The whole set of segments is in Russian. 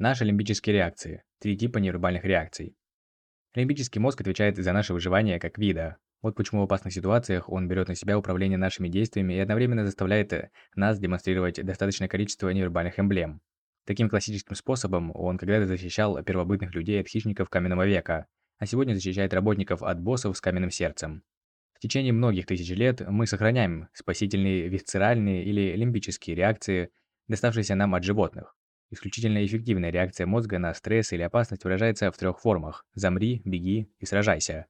Наши лимбические реакции. Три типа невербальных реакций. Лимбический мозг отвечает за наше выживание как вида. Вот почему в опасных ситуациях он берет на себя управление нашими действиями и одновременно заставляет нас демонстрировать достаточное количество невербальных эмблем. Таким классическим способом он когда-то защищал первобытных людей от хищников каменного века, а сегодня защищает работников от боссов с каменным сердцем. В течение многих тысяч лет мы сохраняем спасительные висцеральные или лимбические реакции, доставшиеся нам от животных. Исключительно эффективная реакция мозга на стресс или опасность выражается в трех формах – замри, беги и сражайся.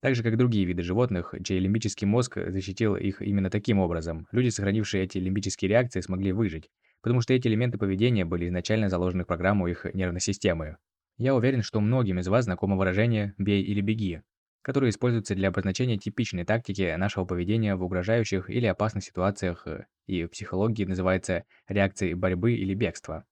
Так же, как другие виды животных, чей лимбический мозг защитил их именно таким образом, люди, сохранившие эти лимбические реакции, смогли выжить, потому что эти элементы поведения были изначально заложены в программу их нервной системы. Я уверен, что многим из вас знакомо выражение «бей или беги», которые используются для обозначения типичной тактики нашего поведения в угрожающих или опасных ситуациях и в психологии называется реакцией борьбы или бегства.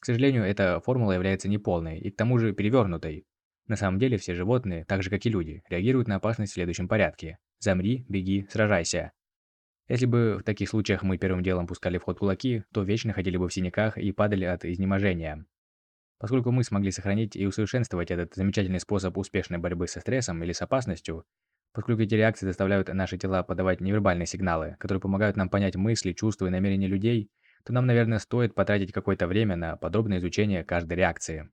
К сожалению, эта формула является неполной и к тому же перевернутой. На самом деле все животные, так же как и люди, реагируют на опасность в следующем порядке. Замри, беги, сражайся. Если бы в таких случаях мы первым делом пускали в ход кулаки, то вечно ходили бы в синяках и падали от изнеможения. Поскольку мы смогли сохранить и усовершенствовать этот замечательный способ успешной борьбы со стрессом или с опасностью, поскольку эти реакции заставляют наши тела подавать невербальные сигналы, которые помогают нам понять мысли, чувства и намерения людей, то нам, наверное, стоит потратить какое-то время на подробное изучение каждой реакции.